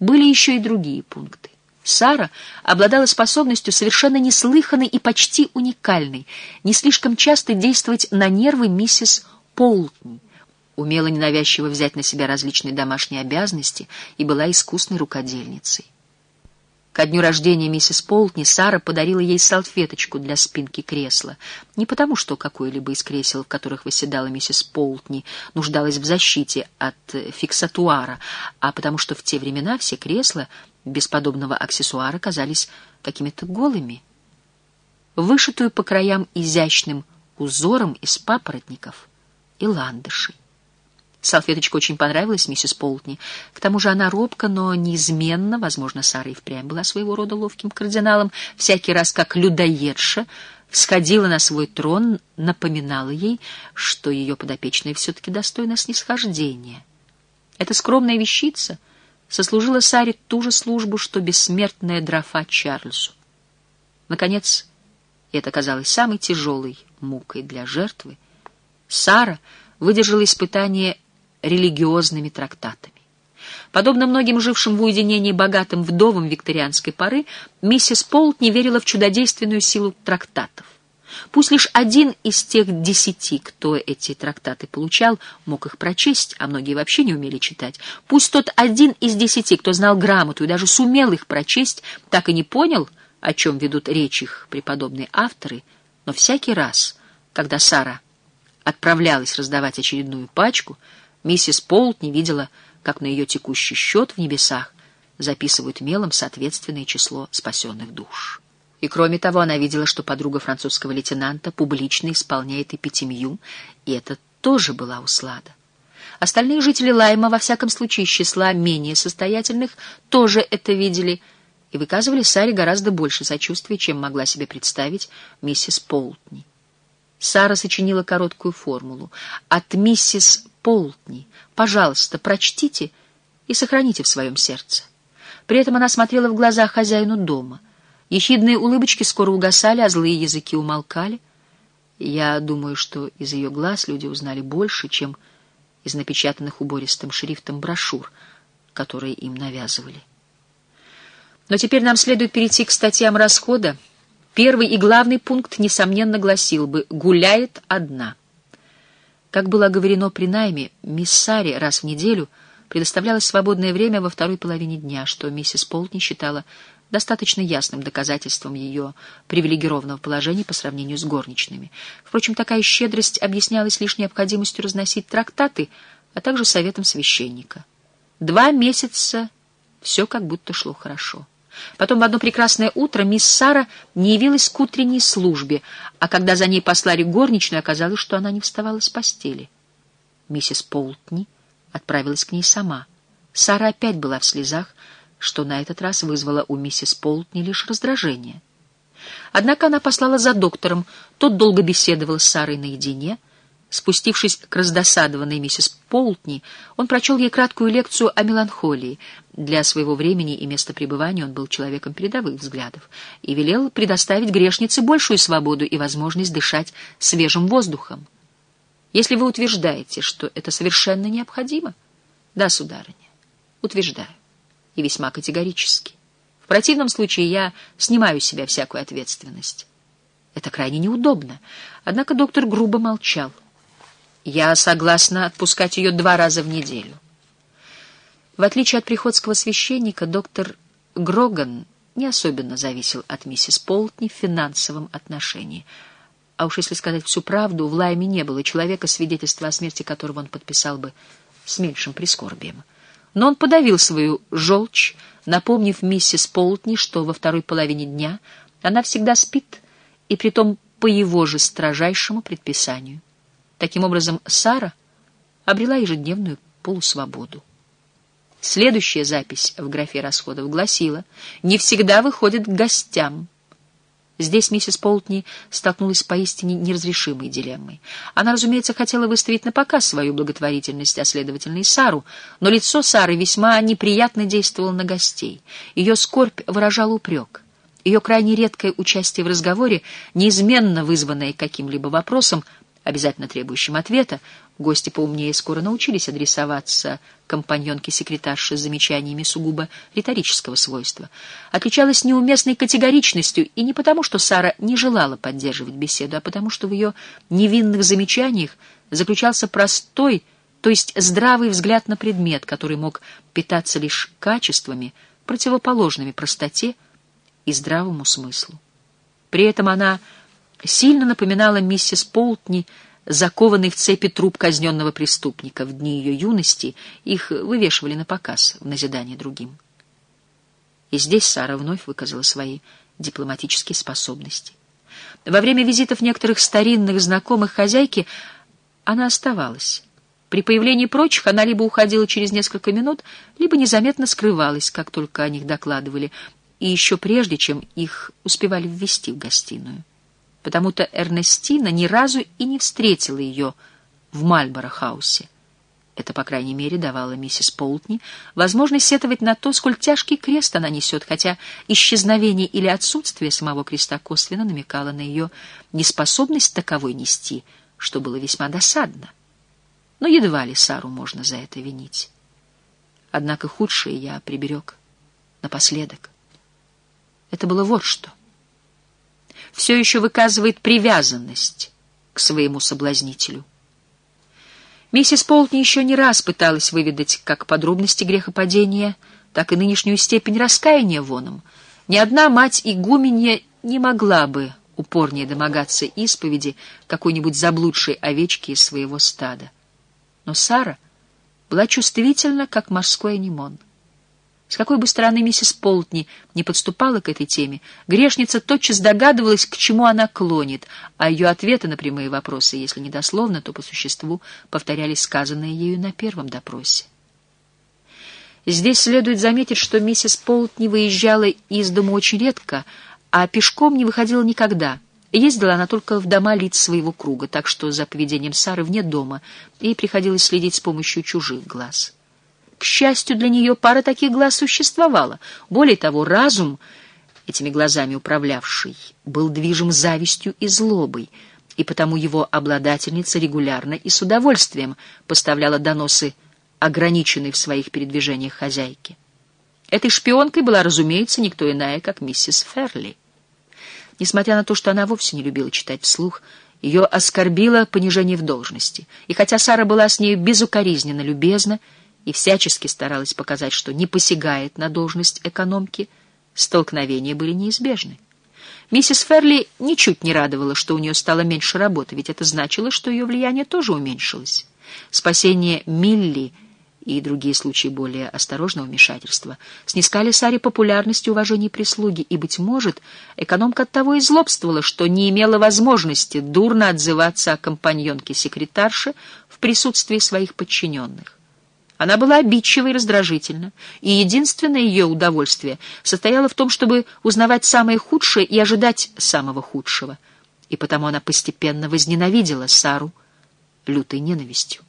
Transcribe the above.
Были еще и другие пункты. Сара обладала способностью совершенно неслыханной и почти уникальной, не слишком часто действовать на нервы миссис Полтни, умела ненавязчиво взять на себя различные домашние обязанности и была искусной рукодельницей. Ко дню рождения миссис Полтни Сара подарила ей салфеточку для спинки кресла. Не потому, что какое-либо из кресел, в которых восседала миссис Полтни, нуждалась в защите от фиксатуара, а потому что в те времена все кресла без подобного аксессуара казались какими-то голыми. Вышитую по краям изящным узором из папоротников и ландышей. Салфеточка очень понравилась миссис Полтни. К тому же она робко, но неизменно, возможно, Сара и впрямь была своего рода ловким кардиналом, всякий раз как людоедша всходила на свой трон, напоминала ей, что ее подопечная все-таки достойна снисхождения. Эта скромная вещица сослужила Саре ту же службу, что бессмертная дрофа Чарльзу. Наконец, это казалось самой тяжелой мукой для жертвы, Сара выдержала испытание религиозными трактатами. Подобно многим жившим в уединении богатым вдовам викторианской поры, миссис Полт не верила в чудодейственную силу трактатов. Пусть лишь один из тех десяти, кто эти трактаты получал, мог их прочесть, а многие вообще не умели читать. Пусть тот один из десяти, кто знал грамоту и даже сумел их прочесть, так и не понял, о чем ведут речь их преподобные авторы, но всякий раз, когда Сара отправлялась раздавать очередную пачку, Миссис Полт не видела, как на ее текущий счет в небесах записывают мелом соответственное число спасенных душ. И кроме того, она видела, что подруга французского лейтенанта публично исполняет эпитемию, и это тоже была услада. Остальные жители Лайма, во всяком случае из числа менее состоятельных, тоже это видели и выказывали Саре гораздо больше сочувствия, чем могла себе представить миссис Полтни. Сара сочинила короткую формулу. От миссис Полтни, пожалуйста, прочтите и сохраните в своем сердце. При этом она смотрела в глаза хозяину дома. Ехидные улыбочки скоро угасали, а злые языки умолкали. Я думаю, что из ее глаз люди узнали больше, чем из напечатанных убористым шрифтом брошюр, которые им навязывали. Но теперь нам следует перейти к статьям расхода, Первый и главный пункт, несомненно, гласил бы «гуляет одна». Как было оговорено при найме, мисс Сари раз в неделю предоставлялось свободное время во второй половине дня, что миссис Полтни считала достаточно ясным доказательством ее привилегированного положения по сравнению с горничными. Впрочем, такая щедрость объяснялась лишь необходимостью разносить трактаты, а также советом священника. Два месяца все как будто шло хорошо. Потом в одно прекрасное утро мисс Сара не явилась к утренней службе, а когда за ней послали горничную, оказалось, что она не вставала с постели. Миссис Полтни отправилась к ней сама. Сара опять была в слезах, что на этот раз вызвало у миссис Полтни лишь раздражение. Однако она послала за доктором, тот долго беседовал с Сарой наедине — Спустившись к раздосадованной миссис Полтни, он прочел ей краткую лекцию о меланхолии. Для своего времени и места пребывания он был человеком передовых взглядов и велел предоставить грешнице большую свободу и возможность дышать свежим воздухом. Если вы утверждаете, что это совершенно необходимо, да, сударыня, утверждаю, и весьма категорически. В противном случае я снимаю с себя всякую ответственность. Это крайне неудобно. Однако доктор грубо молчал. Я согласна отпускать ее два раза в неделю. В отличие от приходского священника, доктор Гроган не особенно зависел от миссис Полтни в финансовом отношении. А уж если сказать всю правду, в Лайме не было человека, свидетельство о смерти которого он подписал бы с меньшим прискорбием. Но он подавил свою желчь, напомнив миссис Полтни, что во второй половине дня она всегда спит, и притом по его же строжайшему предписанию. Таким образом, Сара обрела ежедневную полусвободу. Следующая запись в графе расходов гласила «Не всегда выходит к гостям». Здесь миссис Полтни столкнулась с поистине неразрешимой дилеммой. Она, разумеется, хотела выставить на показ свою благотворительность, а следовательно и Сару, но лицо Сары весьма неприятно действовало на гостей. Ее скорбь выражала упрек. Ее крайне редкое участие в разговоре, неизменно вызванное каким-либо вопросом, обязательно требующим ответа, гости поумнее скоро научились адресоваться компаньонке-секретарше с замечаниями сугубо риторического свойства, отличалась неуместной категоричностью и не потому, что Сара не желала поддерживать беседу, а потому, что в ее невинных замечаниях заключался простой, то есть здравый взгляд на предмет, который мог питаться лишь качествами, противоположными простоте и здравому смыслу. При этом она сильно напоминала миссис Полтни, закованный в цепи труп казненного преступника. В дни ее юности их вывешивали на показ в назидание другим. И здесь Сара вновь выказала свои дипломатические способности. Во время визитов некоторых старинных знакомых хозяйки она оставалась. При появлении прочих она либо уходила через несколько минут, либо незаметно скрывалась, как только о них докладывали, и еще прежде, чем их успевали ввести в гостиную. Потому-то Эрнестина ни разу и не встретила ее в Мальборо-хаусе. Это, по крайней мере, давало миссис Полтни возможность сетовать на то, сколь тяжкий крест она несет, хотя исчезновение или отсутствие самого креста косвенно намекало на ее неспособность таковой нести, что было весьма досадно. Но едва ли Сару можно за это винить. Однако худшее я приберег напоследок. Это было вот что. Все еще выказывает привязанность к своему соблазнителю. Миссис Полтни еще не раз пыталась выведать как подробности грехопадения, так и нынешнюю степень раскаяния воном. Ни одна мать игуменья не могла бы упорнее домогаться исповеди какой-нибудь заблудшей овечки из своего стада. Но Сара была чувствительна, как морской анимон. С какой бы стороны миссис Полтни не подступала к этой теме, грешница тотчас догадывалась, к чему она клонит, а ее ответы на прямые вопросы, если не дословно, то по существу повторялись сказанное ею на первом допросе. Здесь следует заметить, что миссис Полтни выезжала из дома очень редко, а пешком не выходила никогда. Ездила она только в дома лиц своего круга, так что за поведением Сары вне дома ей приходилось следить с помощью чужих глаз. К счастью для нее, пара таких глаз существовала. Более того, разум, этими глазами управлявший, был движим завистью и злобой, и потому его обладательница регулярно и с удовольствием поставляла доносы ограниченной в своих передвижениях хозяйки. Этой шпионкой была, разумеется, никто иная, как миссис Ферли. Несмотря на то, что она вовсе не любила читать вслух, ее оскорбило понижение в должности, и хотя Сара была с нею безукоризненно любезна, и всячески старалась показать, что не посягает на должность экономки, столкновения были неизбежны. Миссис Ферли ничуть не радовала, что у нее стало меньше работы, ведь это значило, что ее влияние тоже уменьшилось. Спасение Милли и другие случаи более осторожного вмешательства снискали Саре популярность и уважение прислуги, и, быть может, экономка от того и злобствовала, что не имела возможности дурно отзываться о компаньонке-секретарше в присутствии своих подчиненных. Она была обидчива и раздражительна, и единственное ее удовольствие состояло в том, чтобы узнавать самое худшее и ожидать самого худшего. И потому она постепенно возненавидела Сару лютой ненавистью.